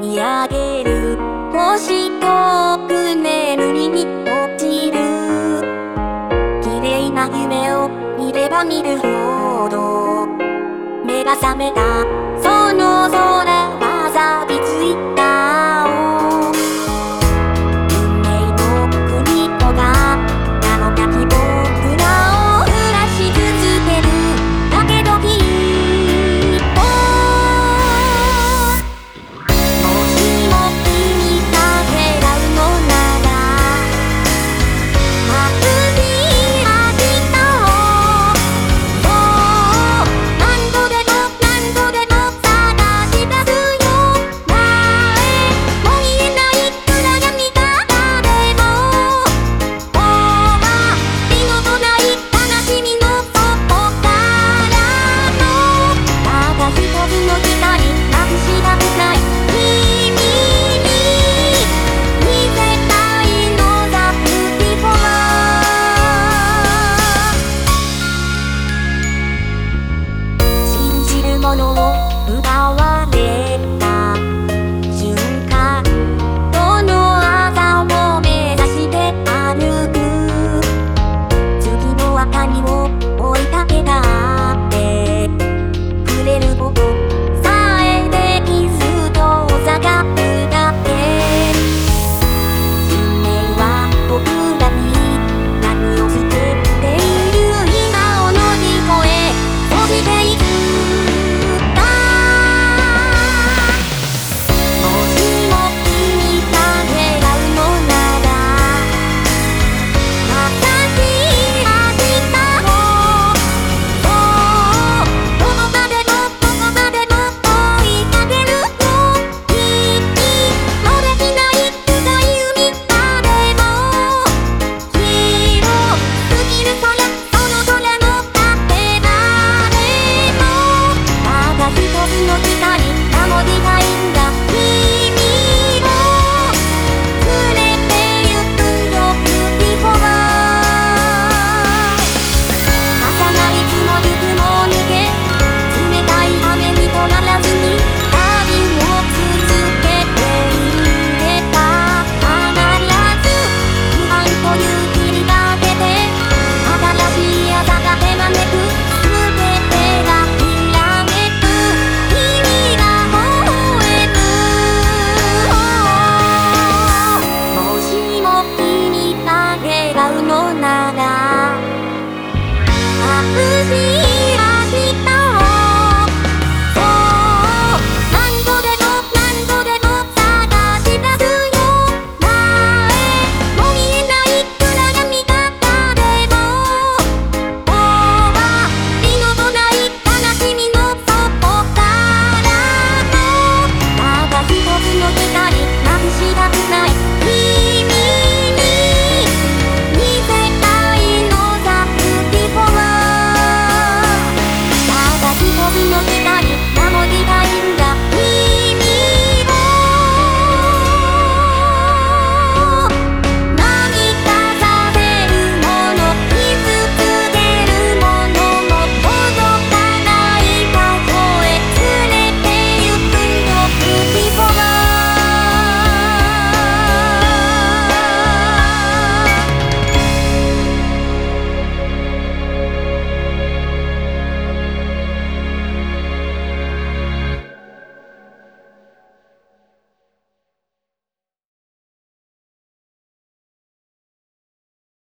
見上げる。星とく眠りに落ちる。綺麗な夢を見れば見るほど。目が覚めた。その空